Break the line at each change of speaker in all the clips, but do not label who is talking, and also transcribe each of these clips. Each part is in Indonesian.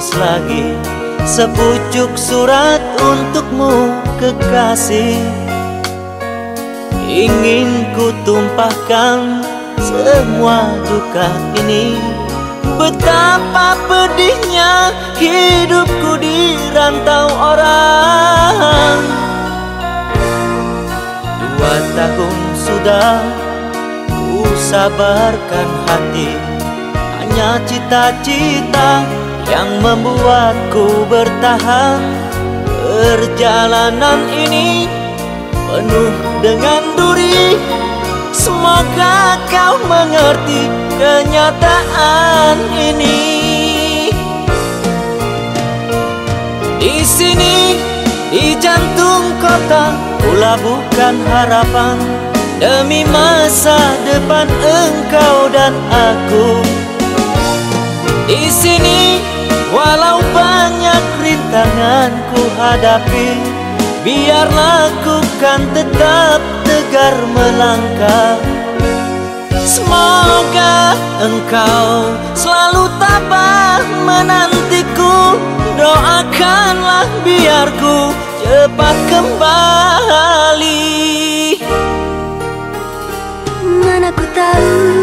tulis lagi. Sepucuk surat untukmu kekasih. Ingin ku tumpahkan semua duka ini. Betapa pedihnya hidupku di rantau orang. Dua tahun sudah ku sabarkan hati. Hanya cita-cita yang membuatku bertahan. Perjalanan ini penuh dengan duri. Semoga kau mengerti kenyataan ini. Di sini, di jantung kota Pula bukan harapan. Demi masa depan engkau dan aku. Di sini, walau banyak rintangan ku hadapi Biarlah ku kan tetap tegar melangkah. Semoga engkau selalu tabah menantiku. Doakanlah biarku cepat kembali.
Mana ku tahu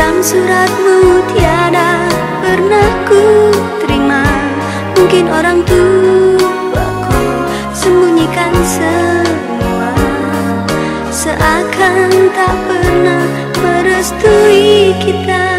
Sedang suratmu tiada pernah ku terima. Mungkin orang tuaku sembunyikan semua. Seakan tak pernah merestui kita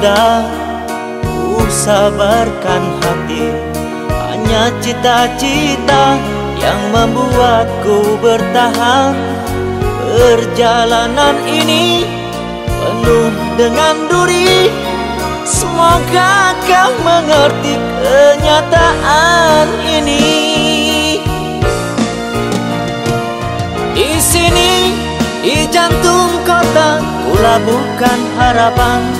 sudah ku sabarkan hati. Hanya cita-cita yang membuatku bertahan. Perjalanan ini penuh dengan duri. Semoga kau mengerti kenyataan ini. Di sini, di jantung kota Pula bukan harapan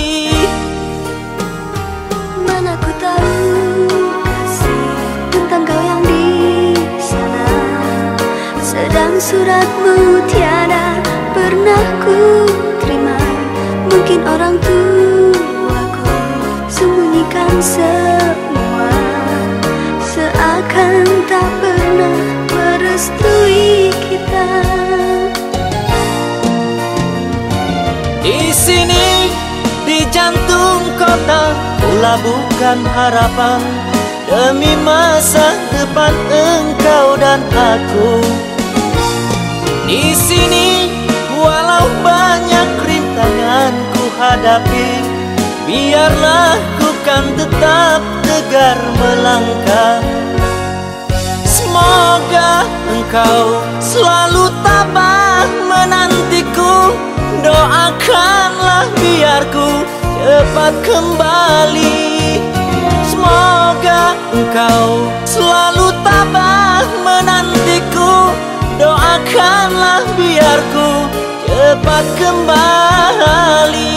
suratmu tiada pernah ku terima. Mungkin orang tuaku sembunyikan semua. Seakan tak pernah merestui kita.
Di sini, di jantung kota Pula bukan harapan. Demi masa depan engkau dan aku Di sini, walau banyak rintangan ku hadapi Biarlah ku kan tetap tegar melangkah. Semoga engkau selalu tabah menantiku. Doakanlah biarku cepat kembali. Semoga engkau selalu tabah Doakanlah biarku cepat kembali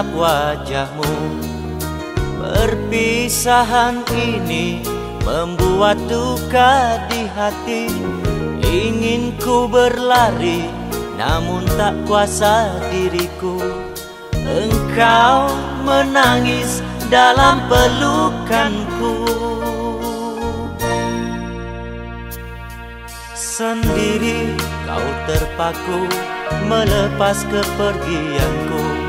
menatap wajahmu. Perpisahan ini Membuat duka di hati. Ingin ku berlari Namun tak kuasa diriku. Engkau menangis dalam pelukanku. Sendiri kau terpaku melepas kepergianku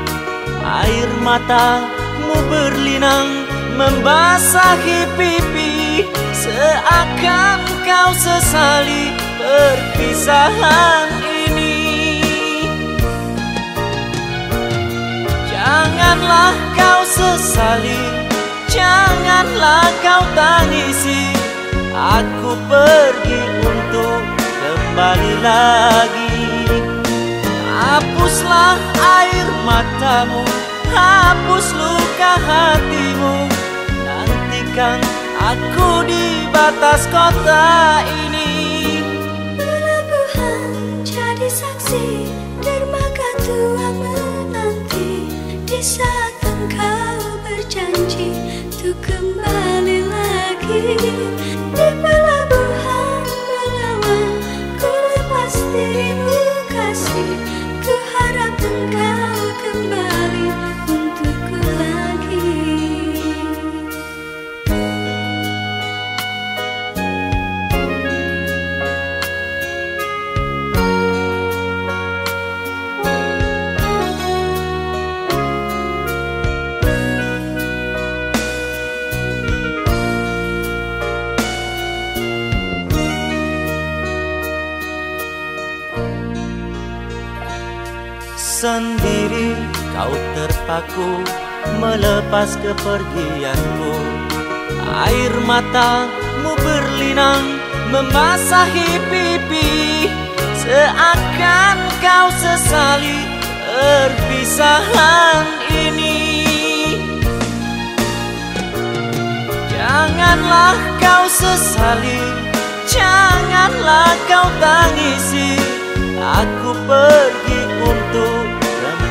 Air matamu berlinang membasahi pipi. Seakan kau sesali perpisahan ini. Janganlah kau sesali Janganlah kau tangisi. Aku pergi untuk kembali lagi. Hapuslah air matamu Hapus luka hatimu. Nantikan aku di batas kota ini.
Pelabuhan jadi saksi Dermaga tua menanti. Di saat engkau berjanji Untuk kembali lagi
Sendiri kau terpaku melepas kepergianku Air matamu berlinang membasahi pipi. Seakan kau sesali perpisahan ini. Janganlah kau sesali Janganlah kau tangisi. Aku pergi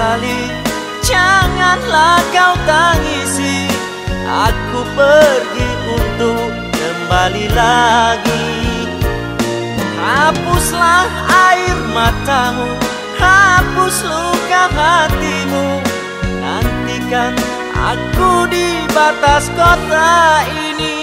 sesali Janganlah kau tangisi. Aku pergi untuk kembali lagi. Hapuslah air matamu Hapus luka hatimu. Nantikan aku di batas kota ini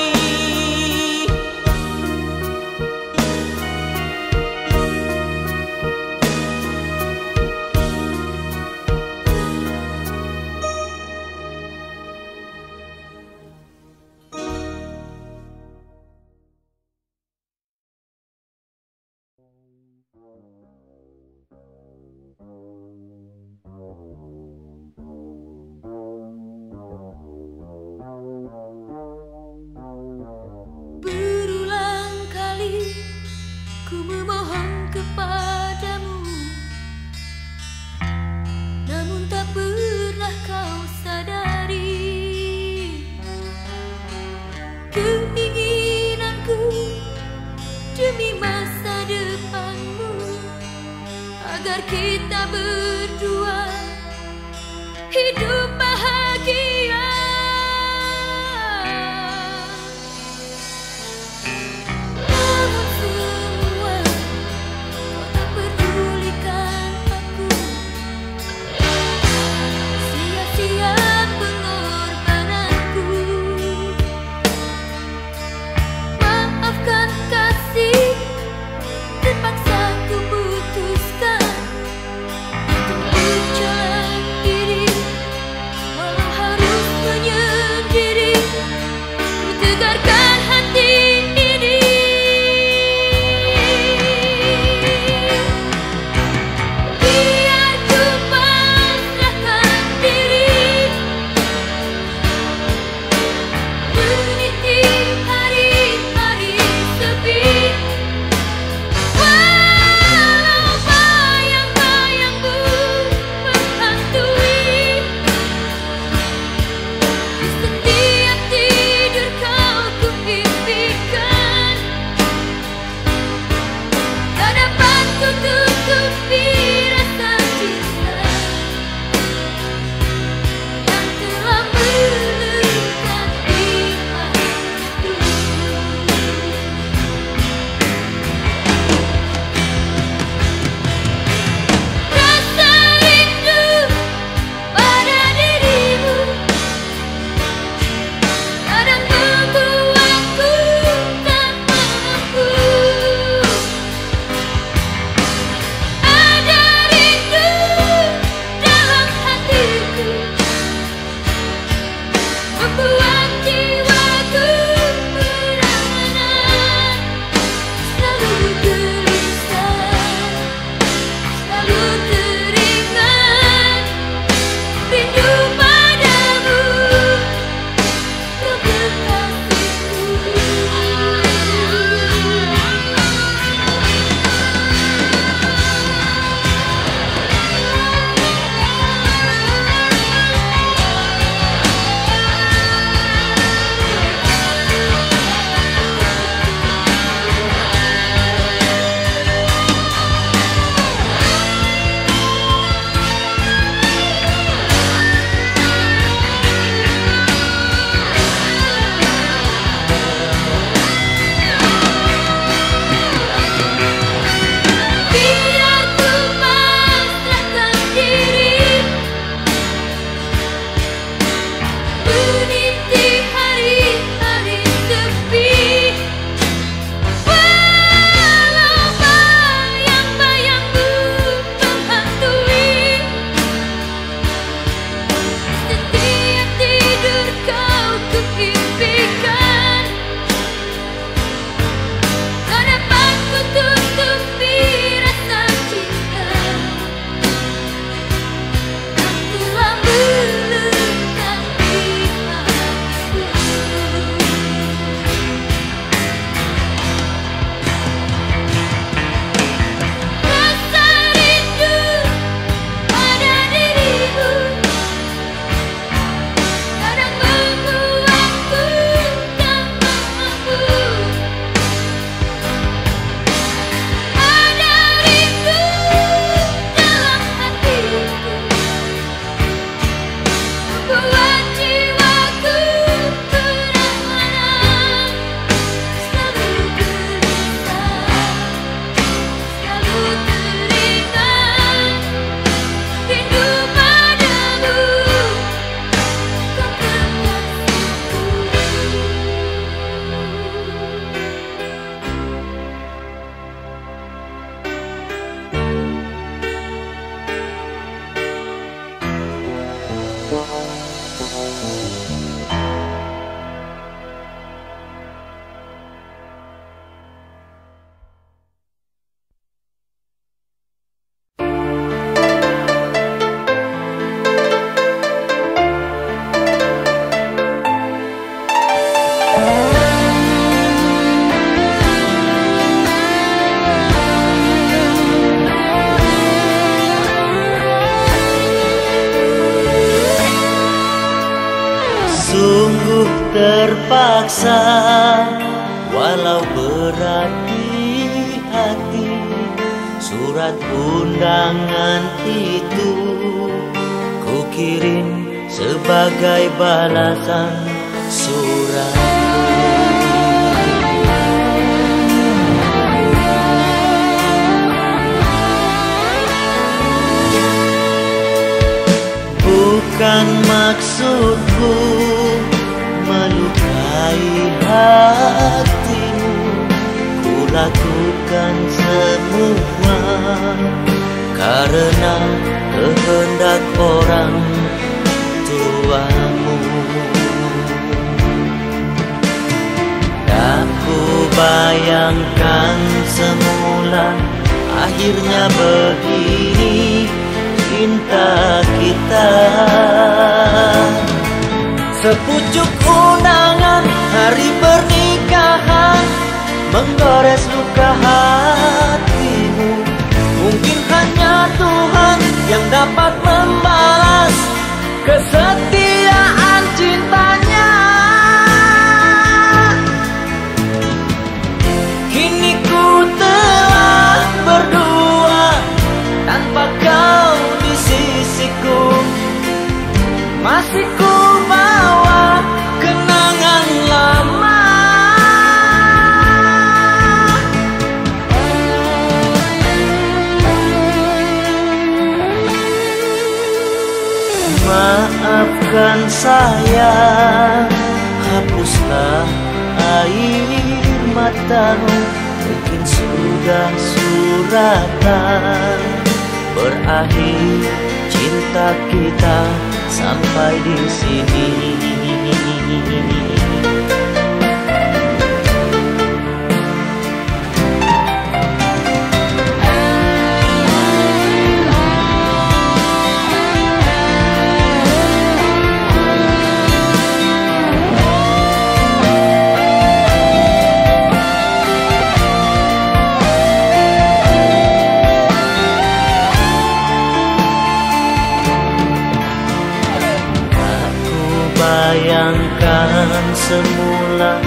semula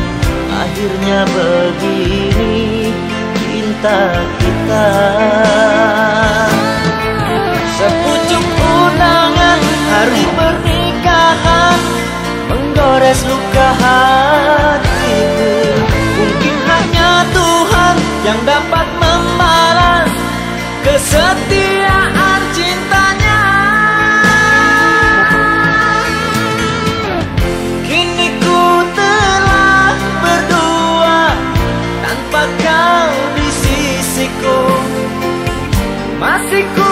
Akhirnya begini cinta kita. Sepucuk undangan hari pernikahan Menggores luka hatiku Mungkin hanya Tuhan yang dapat membalas kesedihan te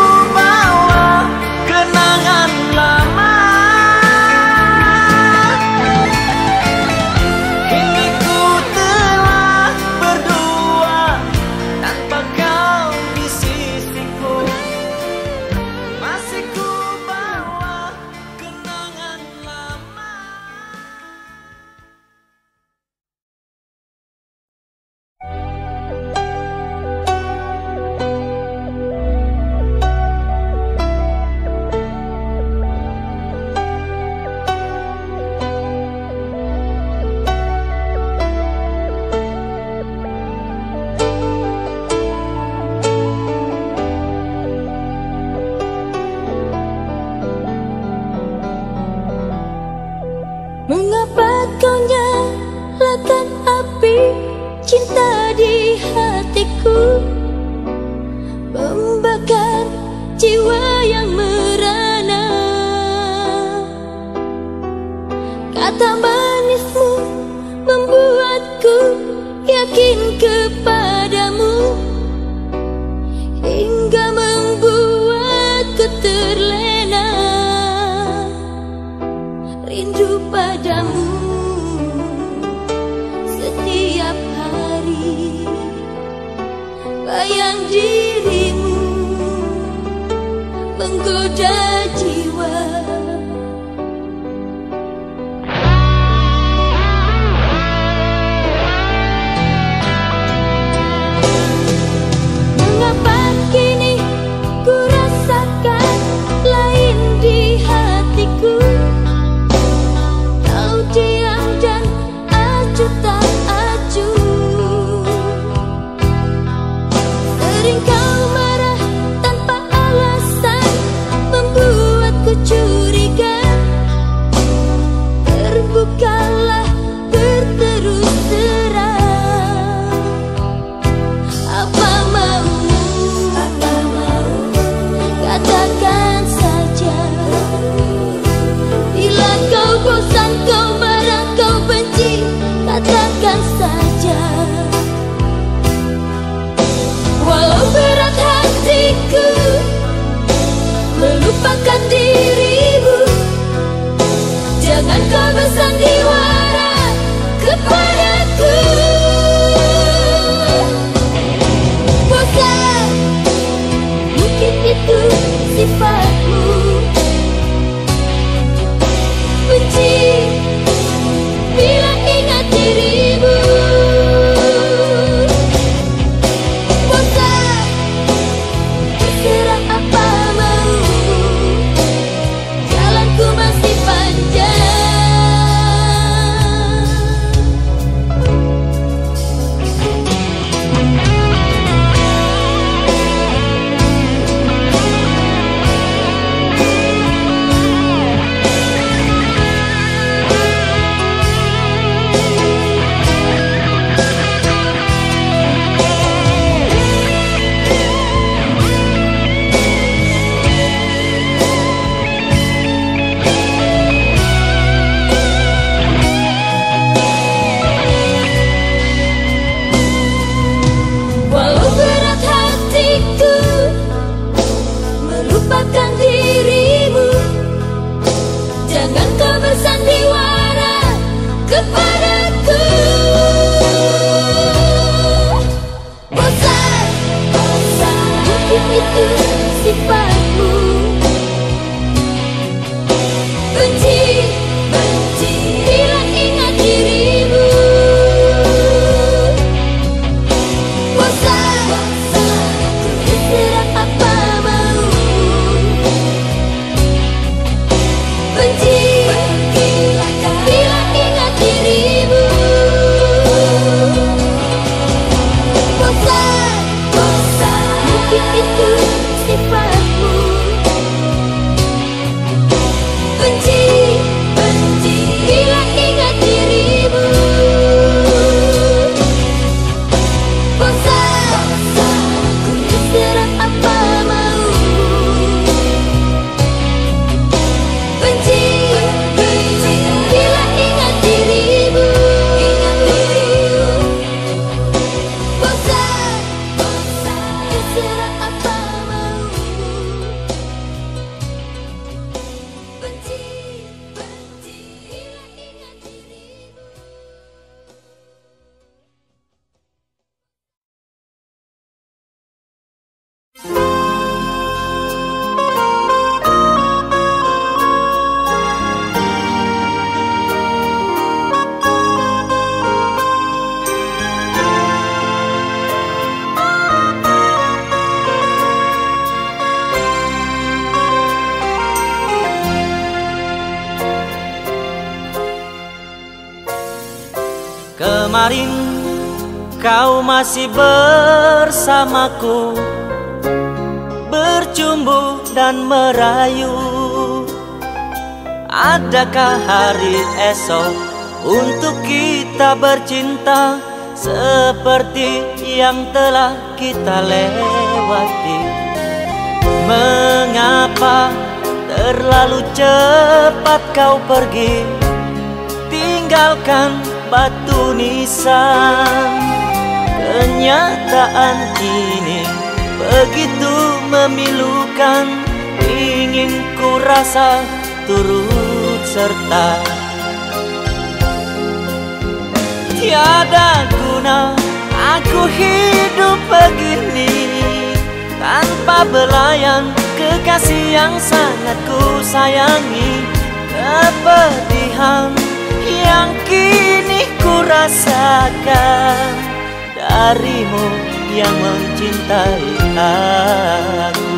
masih bersamaku Bercumbu dan merayu. Adakah hari esok untuk kita bercinta Seperti yang telah kita lewati? Mengapa terlalu cepat kau pergi? Tinggalkan batu nisan Kenyataan ini begitu memilukan Ingin ku rasa turut serta. Tiada guna aku hidup begini Tanpa belayan kekasih yang sangat ku sayangi. Kepedihan yang kini ku rasakan Darimu yang mencintai aku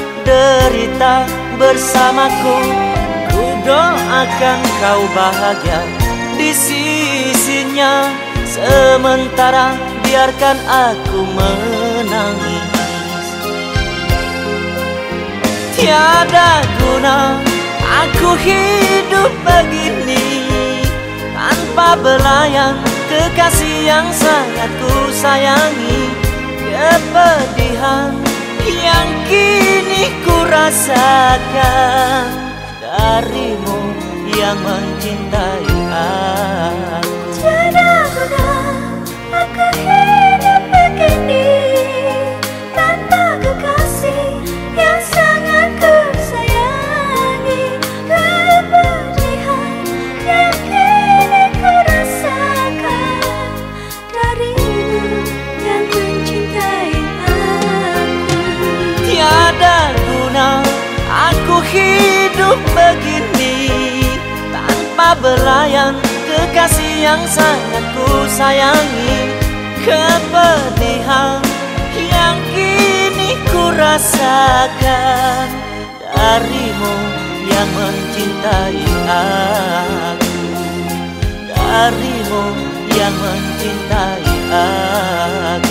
derita bersamaku. Ku doakan kau bahagia di sisinya. Sementara biarkan aku menangis. Tiada guna aku hidup begini Tanpa belayan kekasih yang sangat ku sayangi. Kepedihan yang kini ku rasakan Darimu yang mencintai aku.
Guna aku
Belayan kekasih yang sangat ku sayangi. Kepedihan yang kini ku rasakan Darimu yang mencintai aku. Darimu yang mencintai aku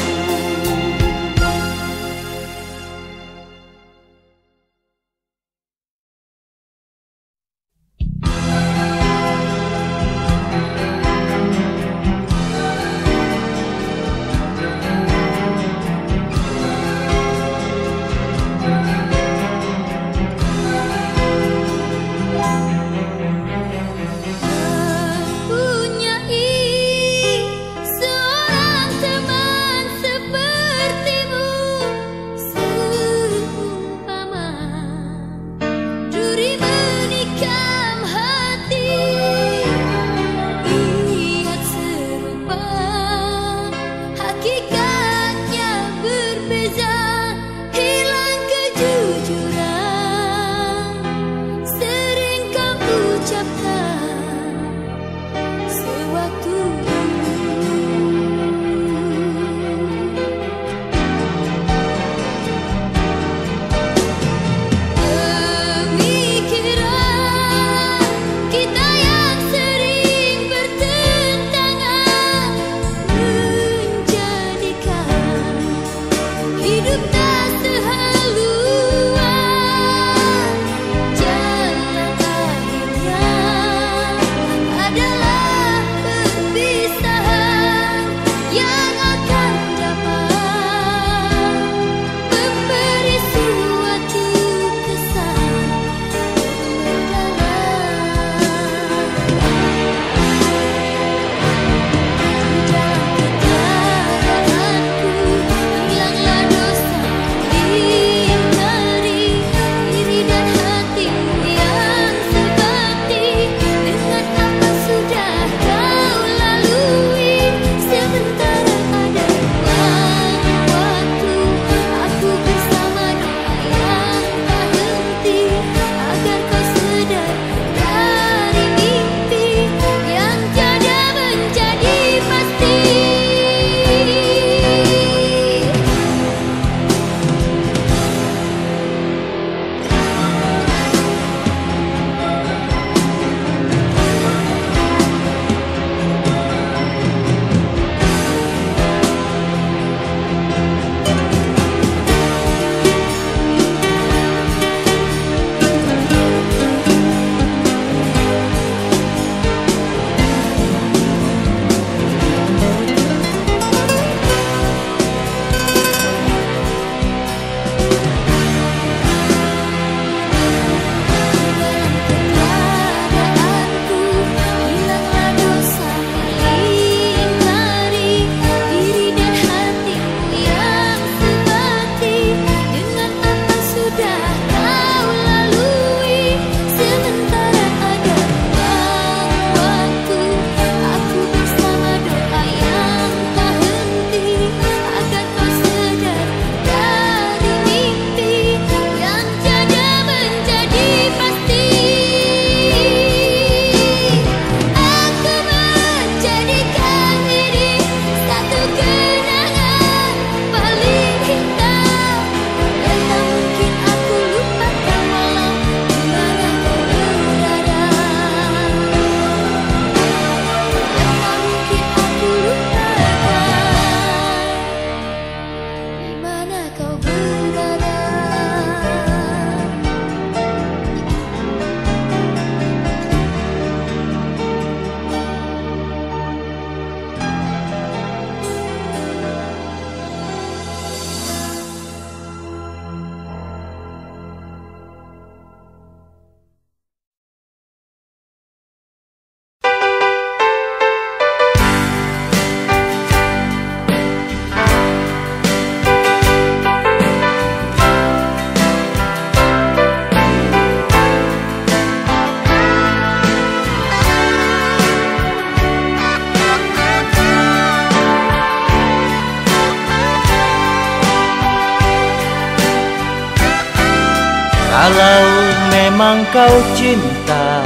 kau cinta?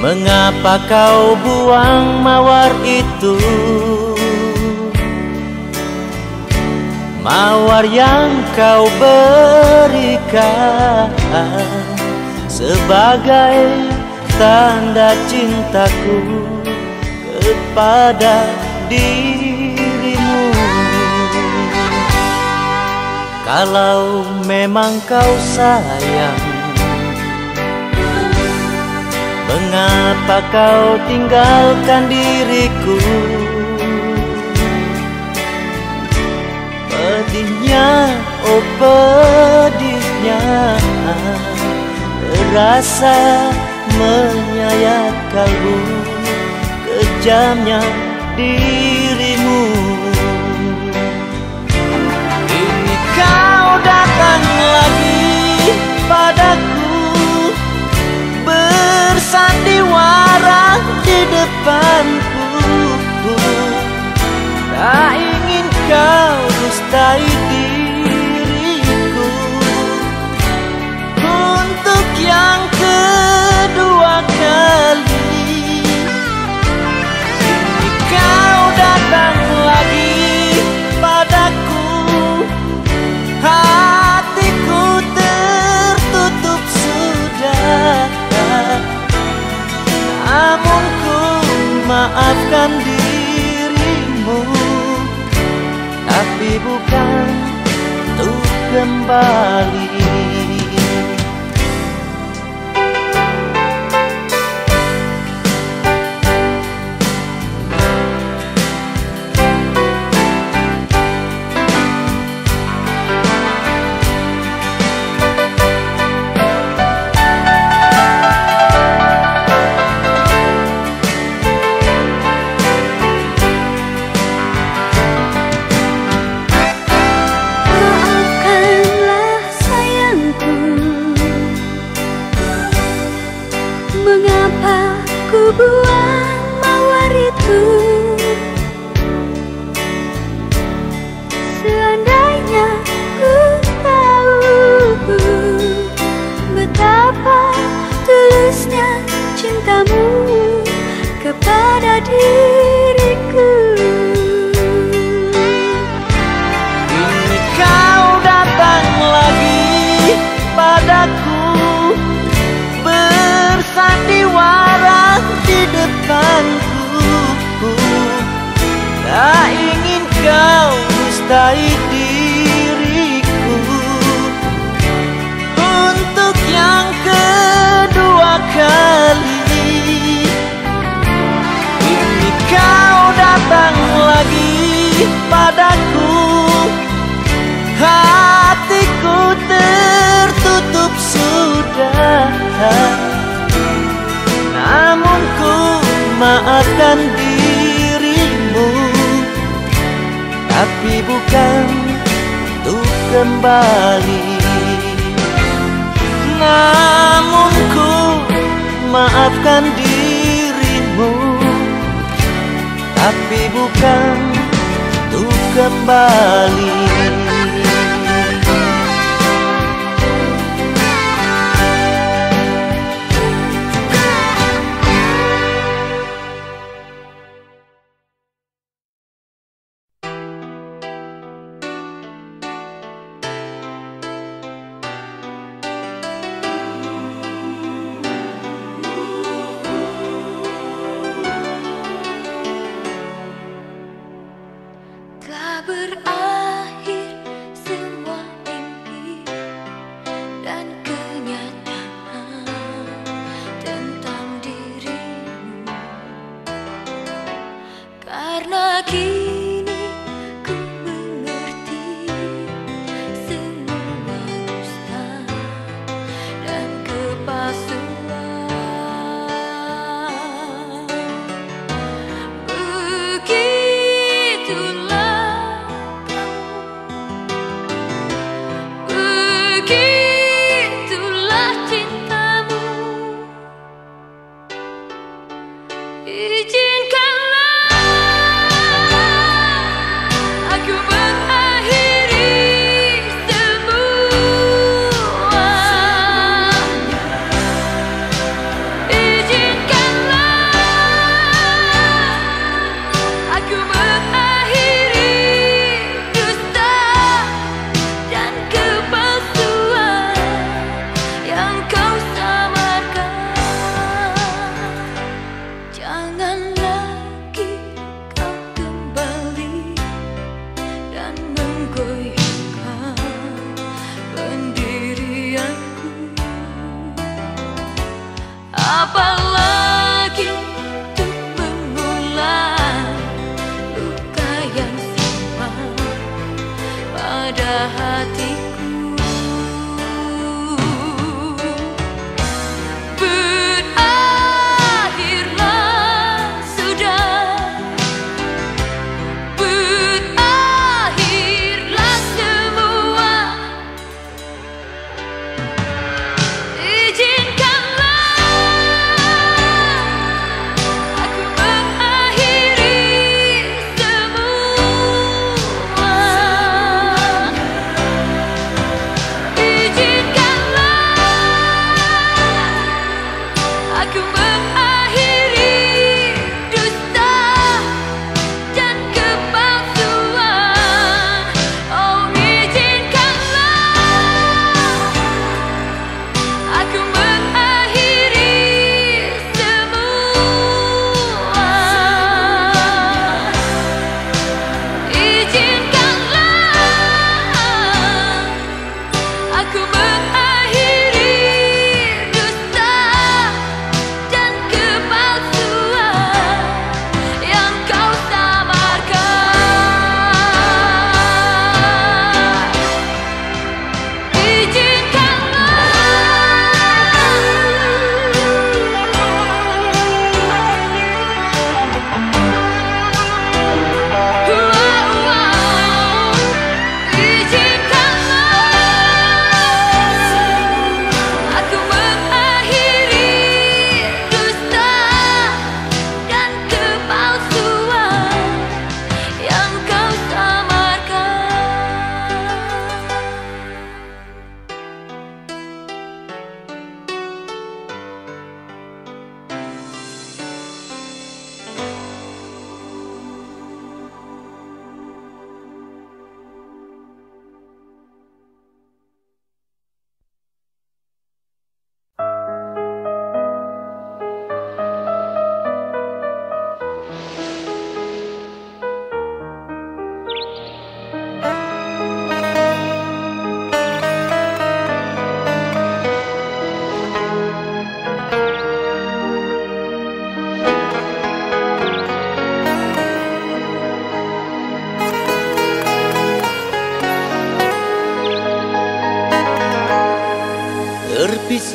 Mengapa kau buang mawar itu? Mawar yang kau berikan Sebagai tanda cintaku kepada dirimu. Kalau memang kau sayang. Mengapa kau tinggalkan diriku? Pedihnya, oh pedihnya Terasa menyayat kalbu Kejamnya dirimu padaku. Bersandiwara di depanku. Tak ingin kau dustai diriku. Untuk yang kedua kali Namun ku maafkan dirimu Tapi bukan untuk kembali maafkan dirimu. Tapi bukan untuk kembali. Namun ku maafkan dirimu. Tapi bukan untuk kembali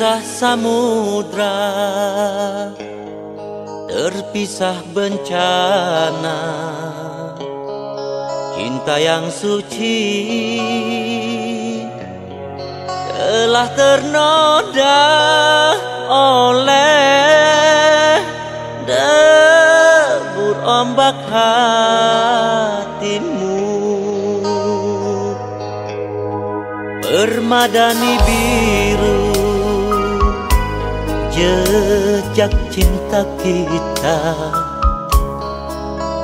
Terpisah samudra Terpisah bencana Cinta yang suci Telah ternoda oleh Debur ombak hatimu. Permadani biru jejak cinta kita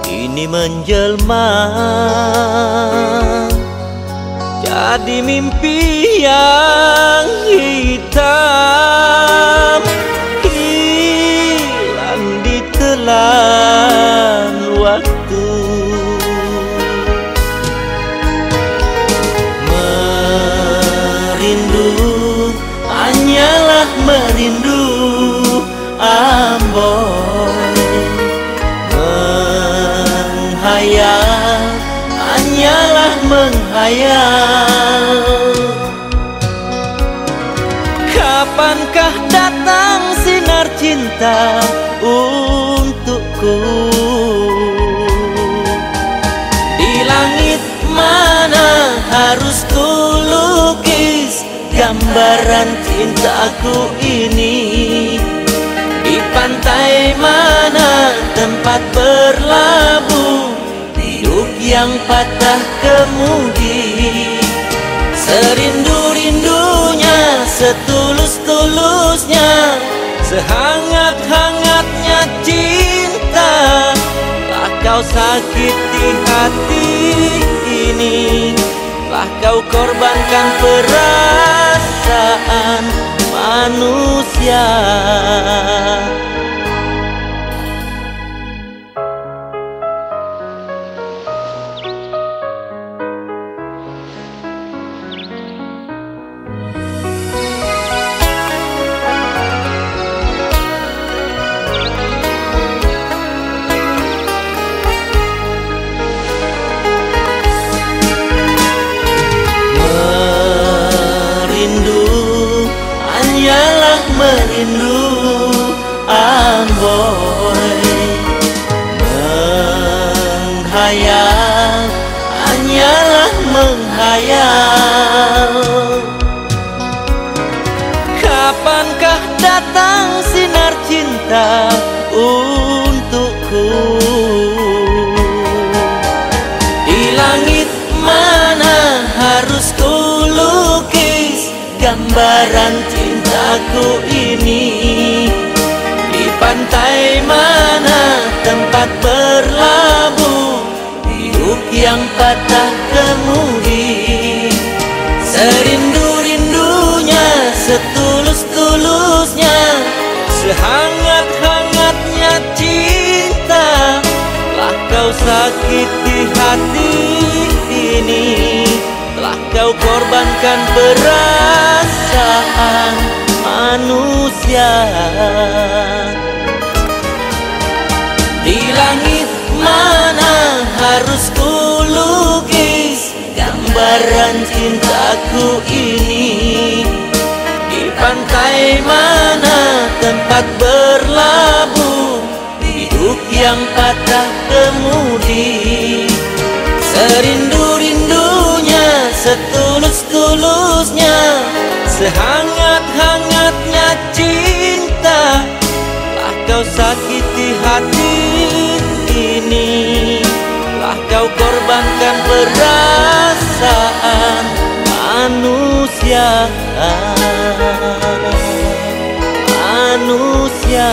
Kini menjelma. Jadi mimpi yang hitam Hilang di telan Menghayal Hanyalah menghayal Kapankah datang sinar cinta untukku? Di langit mana harus kulukis Gambaran cintaku ini tempat berlabuh Hidup yang patah kemudi Serindu-rindunya, setulus-tulusnya Sehangat-hangatnya cinta. Lah kau sakiti hati ini Lah kau korbankan perasaan manusia Menghayal Hanyalah menghayal. Kapankah datang sinar cinta untukku? Di langit mana harus ku lukis gambaran cintaku ini tempat berlabuh Hidup yang patah kemudi. Serindu-rindunya, setulus-tulusnya. Sehangat-hangatnya cinta Telah kau sakiti hati ini. Telah kau korbankan perasaan manusia. Di langit mana harus kulukis Gambaran cintaku ini. Di pantai mana tempat berlabuh? Hidup yang patah kemudi. Serindu-rindunya, setulus-tulusnya. Sehangat-hangatnya cinta. Telah kau sakiti hati Telah kau korbankan perasaan manusia. Manusia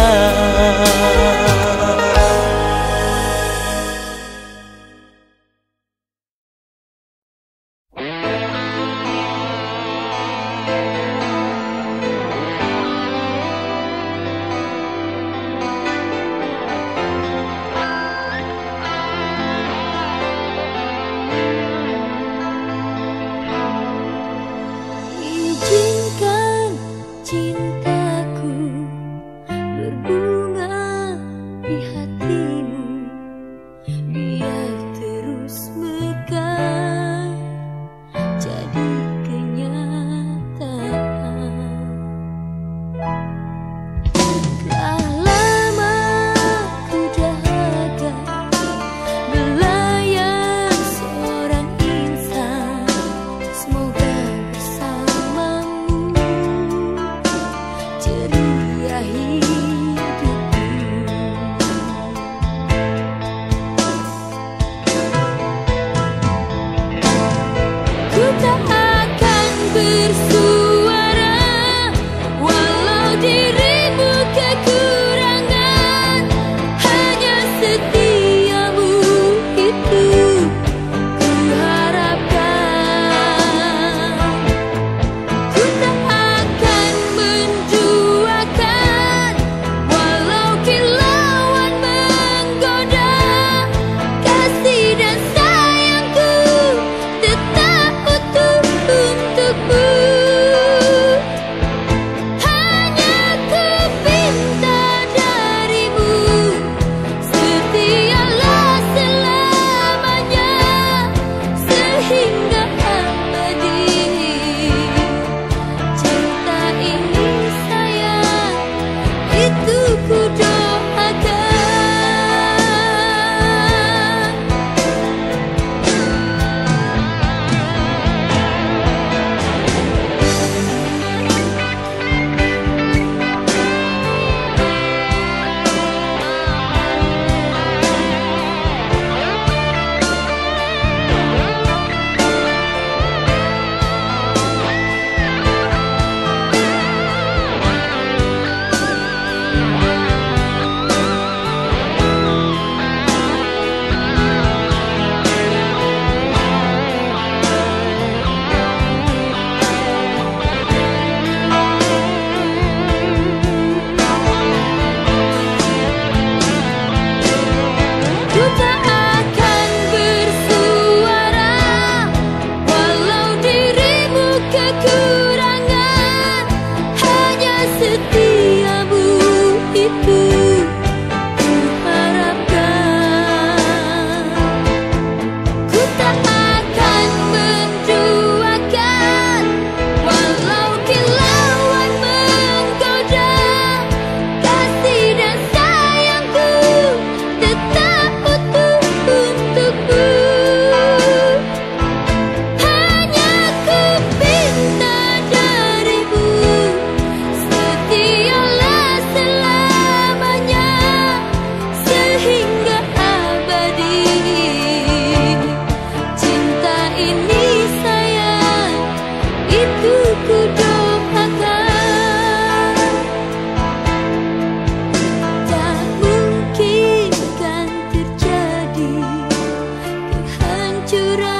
curang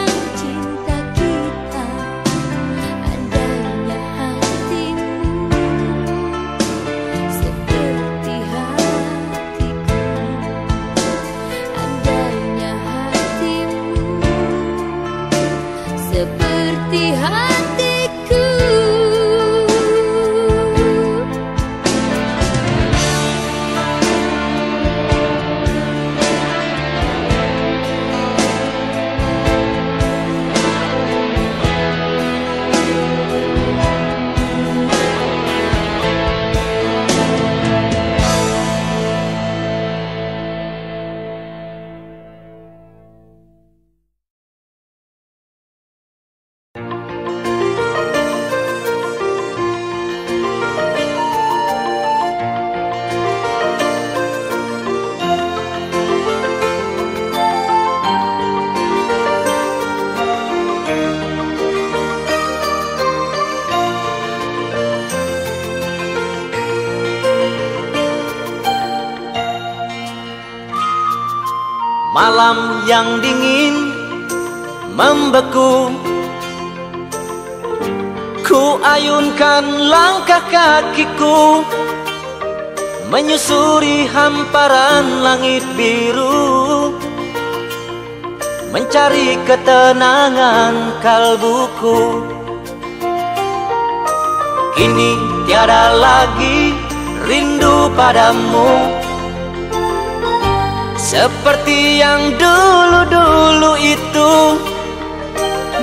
yang dingin membeku. Ku ayunkan langkah kakiku Menyusuri hamparan langit biru Mencari ketenangan kalbuku. Kini tiada lagi rindu padamu Seperti yang dulu-dulu itu.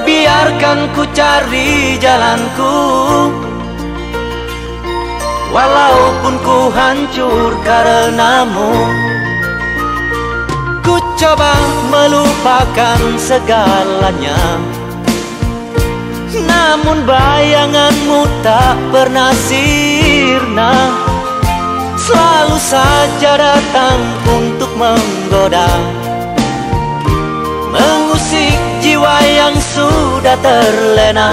Biarkan ku cari jalanku. Walaupun ku hancur karenamu. Ku coba melupakan segalanya. Namun bayanganmu tak pernah sirna Selalu saja datang untuk menggoda. Mengusik jiwa yang sudah terlena.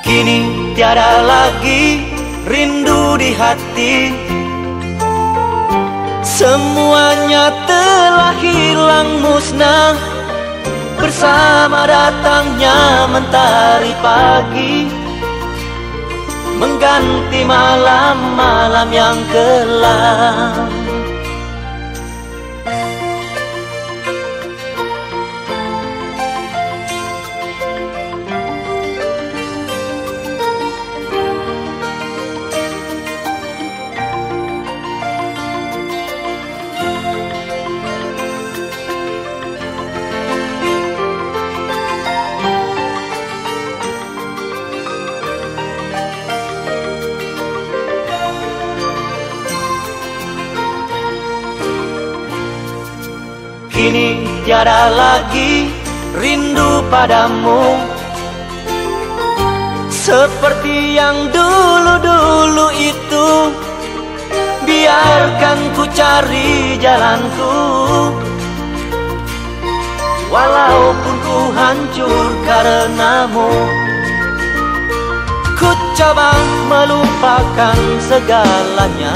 Kini tiada lagi rindu di hati. Semuanya telah hilang musnah. Bersama datangnya mentari pagi Mengganti malam-malam yang kelam tiada lagi rindu padamu. Seperti yang dulu-dulu itu Biarkan ku cari jalanku. Walaupun ku hancur karenamu Ku coba melupakan segalanya.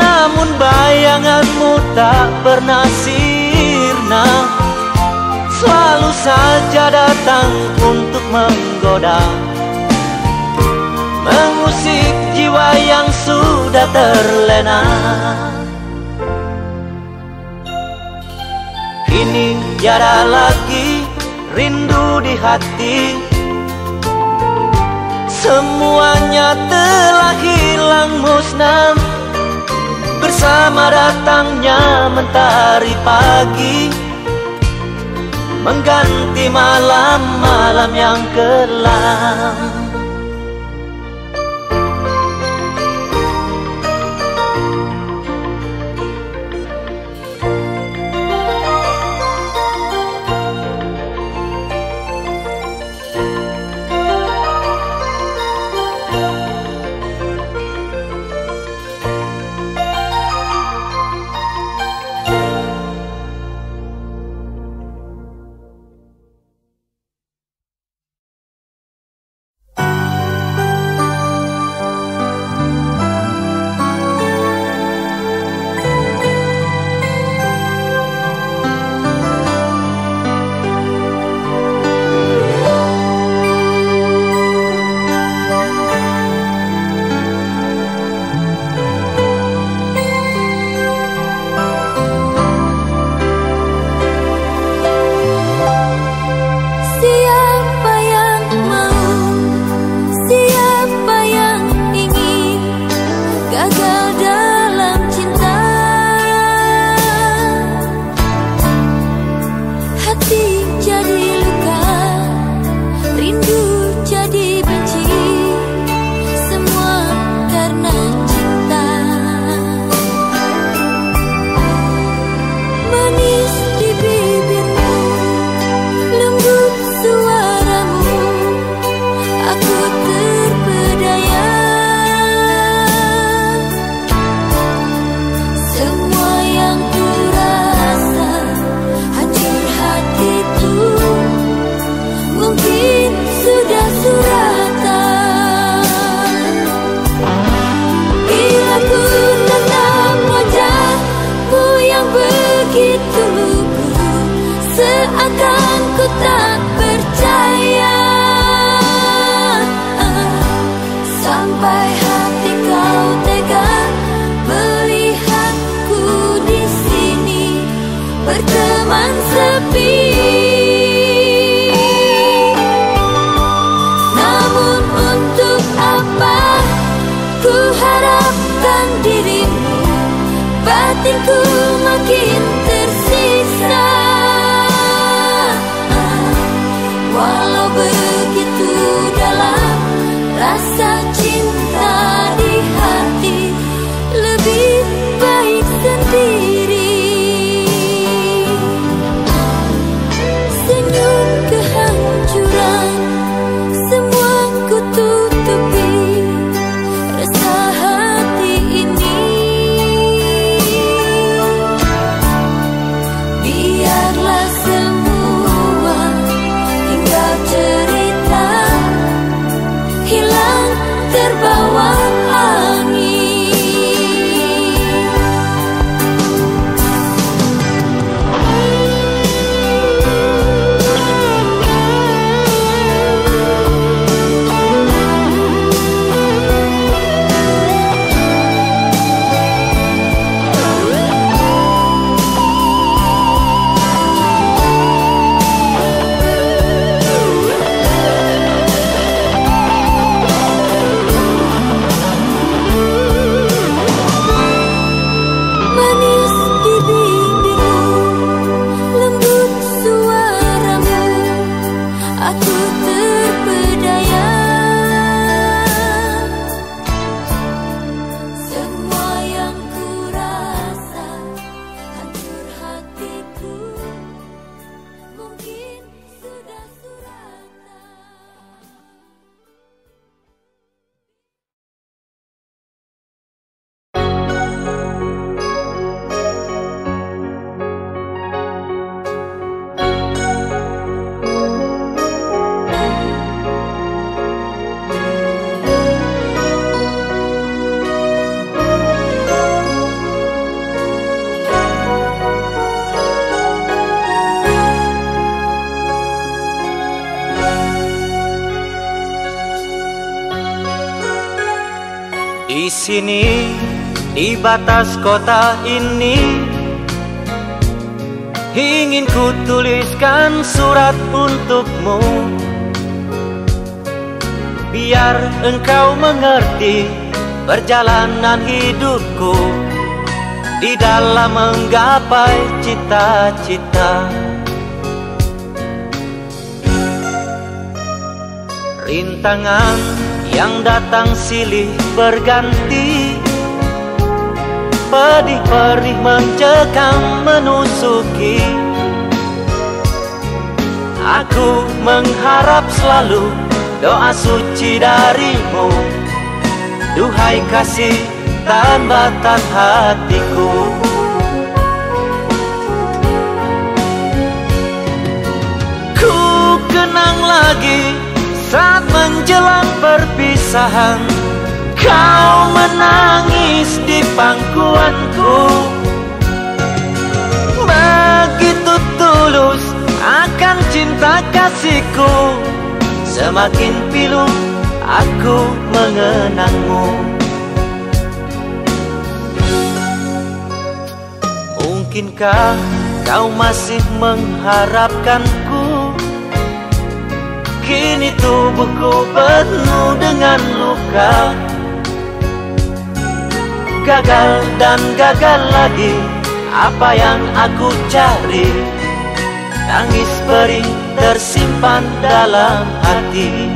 Namun bayanganmu tak pernah Selalu saja datang untuk menggoda Mengusik jiwa yang sudah terlena. Kini tiada lagi rindu di hati. Semuanya telah hilang musnah. Bersama datangnya mentari pagi Mengganti malam-malam yang kelam batas kota ini. Ingin ku tuliskan surat untukmu. Biar engkau mengerti perjalanan hidupku Di dalam menggapai cita-cita. Rintangan yang datang silih berganti Pedih-perih mencekam menusuki Aku mengharap selalu doa suci darimu. Duhai kasih tambatan hatiku. Ku kenang lagi saat menjelang perpisahan Kau menangis di pangkuanku. Begitu tulus akan cinta kasihku. Semakin pilu aku mengenangmu. Mungkinkah kau masih mengharapkanku? Kini tubuhku penuh dengan luka Gagal dan gagal lagi. Apa yang aku cari? Tangis perih tersimpan dalam hati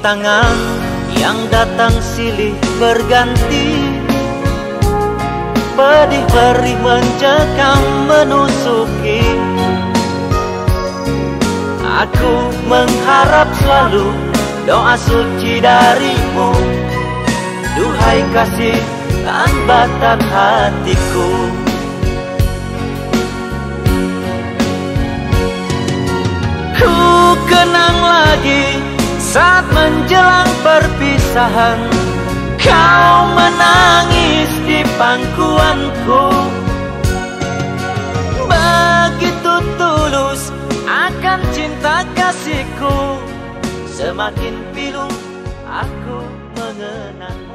tangan yang datang silih berganti. Pedih perih mencekam menusuki. Aku mengharap selalu doa suci darimu. Duhai kasih tambatan hatiku. Ku kenang lagi saat menjelang perpisahan Kau menangis di pangkuanku. Begitu tulus akan cinta kasihku Semakin
pilu aku
mengenang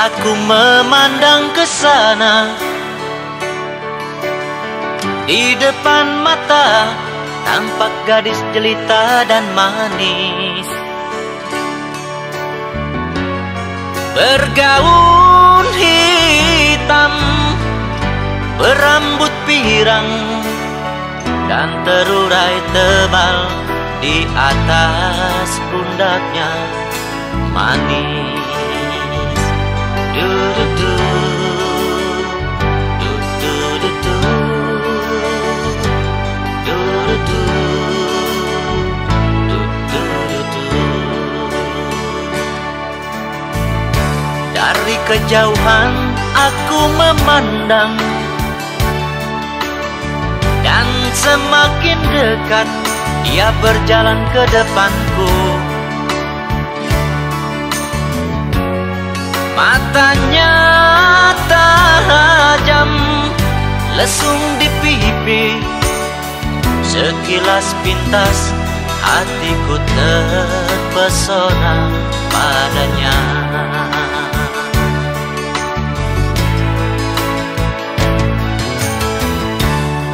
aku memandang ke sana. Di depan mata Tampak gadis jelita dan manis. Bergaun hitam Berambut pirang Dan terurai tebal Di atas pundaknya Manis Dari kejauhan aku memandang Dan semakin dekat dia berjalan ke depanku Matanya tajam Lesung di pipi. Sekilas pintas Hatiku terpesona padanya.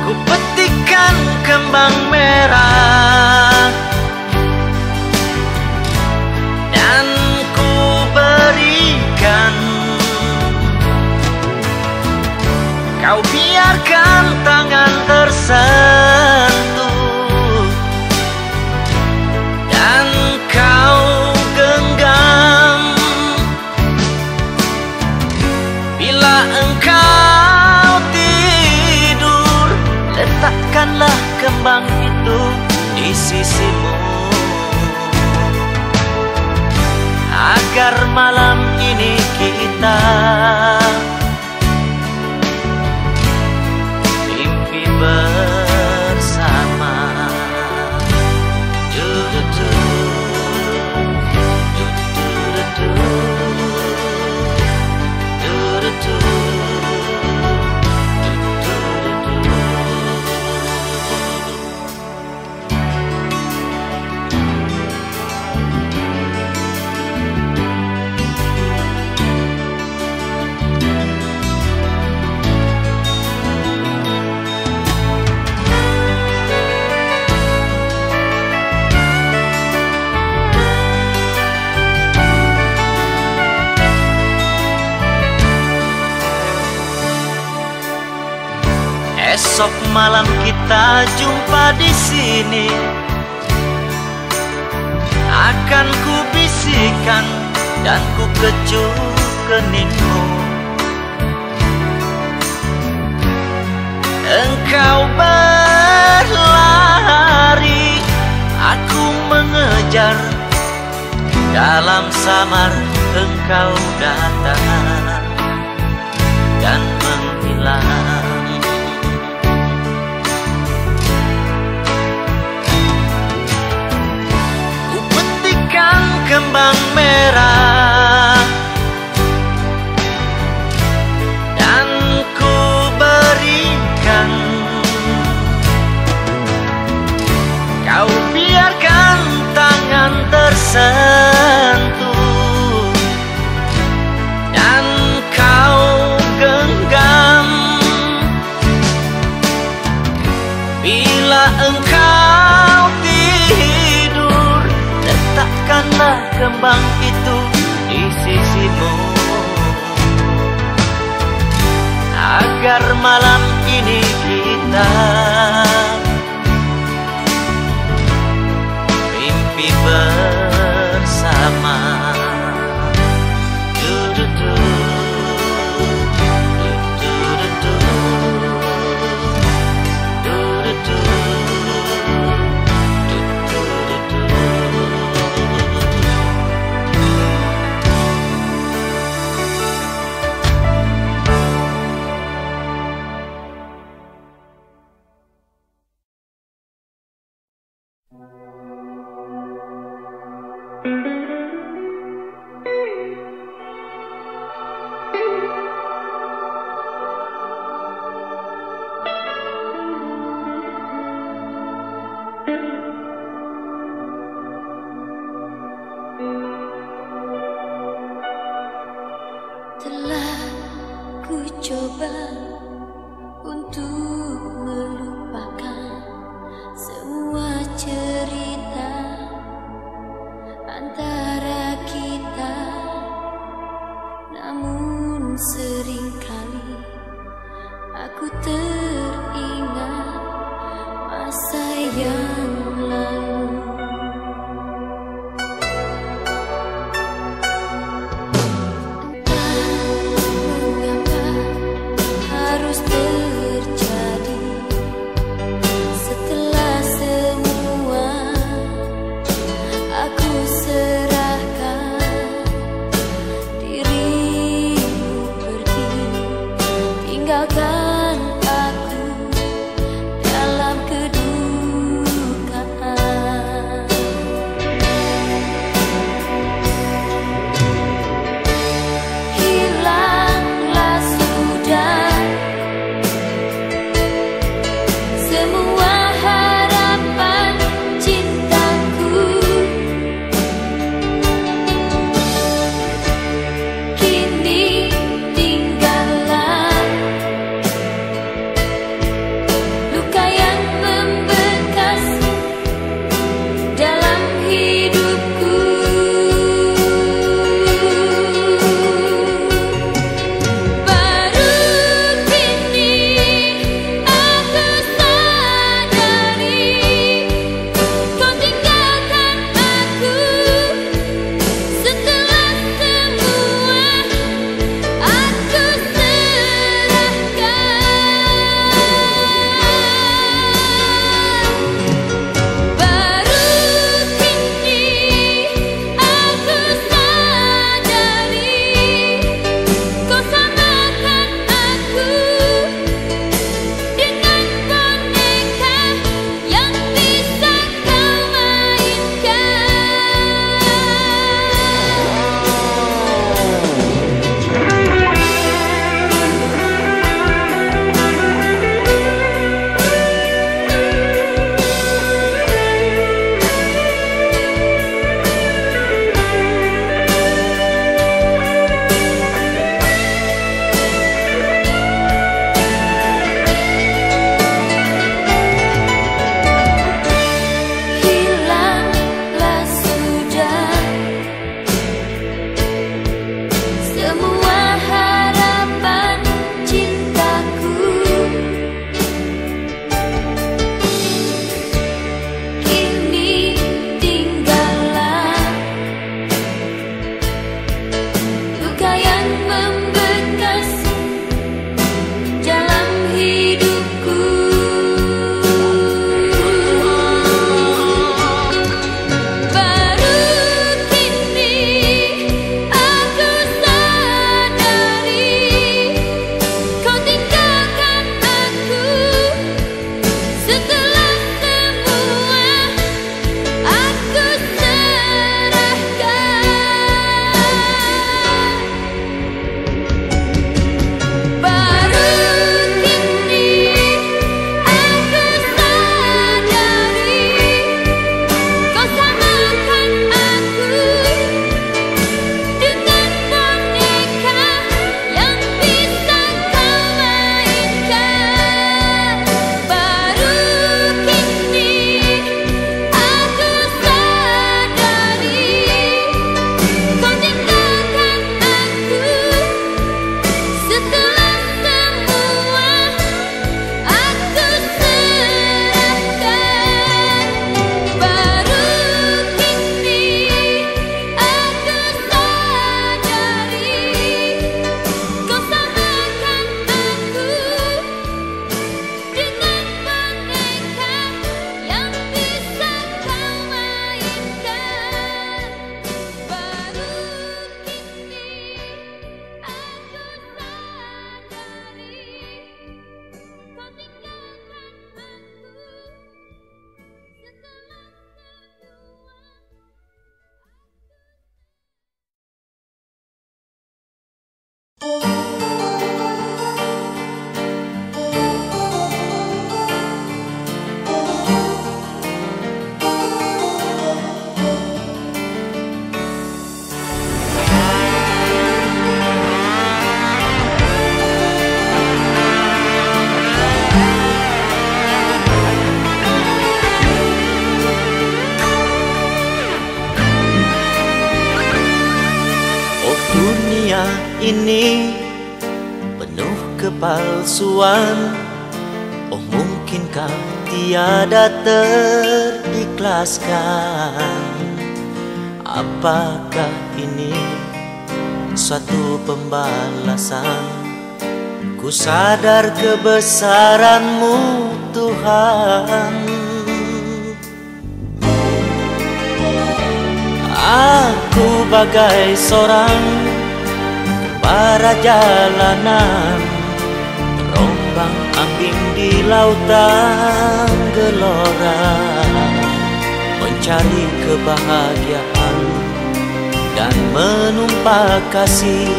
Ku petikan kembang merah Kau biarkan tangan tersentuh. Dan kau genggam. Bila engkau tidur Letakkanlah kembang itu di sisimu. Agar malam ini kita Mimpi malam kita jumpa di sini. Akan ku bisikan dan ku kecup keningmu. Engkau berlari Aku mengejar. Dalam samar engkau datang Dan menghilang kembang merah. Dan ku berikan Kau biarkan tangan tersentuh bang penuh kepalsuan. Oh mungkinkah tiada terikhlaskan? Apakah ini suatu pembalasan? Ku sadar kebesaranmu Tuhan. Aku bagai seorang para jalanan Terombang ambing di lautan gelora Mencari kebahagiaan dan menumpah kasih.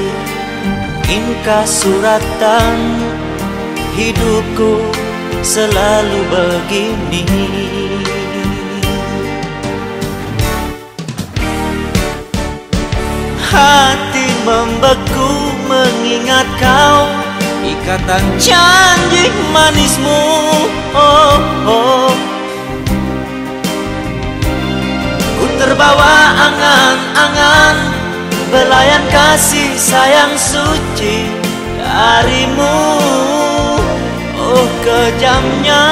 Inka suratan hidupku selalu begini. Hati membeku mengingat kau. Ikatan janji manismu oh, oh. Ku terbawa angan-angan Belayan kasih sayang suci darimu Oh kejamnya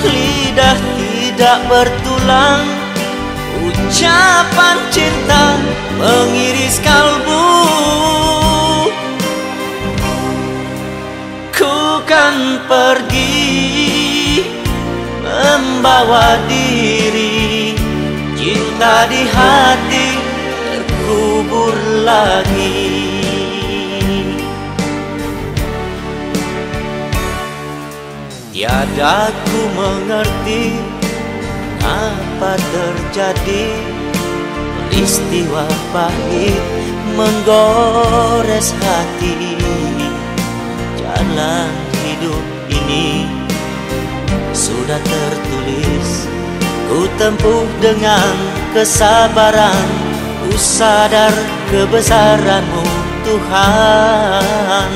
Lidah tidak bertulang Ucapan cinta mengiris kalbu. Ku kan pergi membawa diri. Cinta di hati terkubur lagi. Tiada ku mengerti apa terjadi? Peristiwa pahit menggores hati. Jalan hidup ini sudah tertulis. Ku tempuh dengan kesabaran. Ku sadar kebesaranmu Tuhan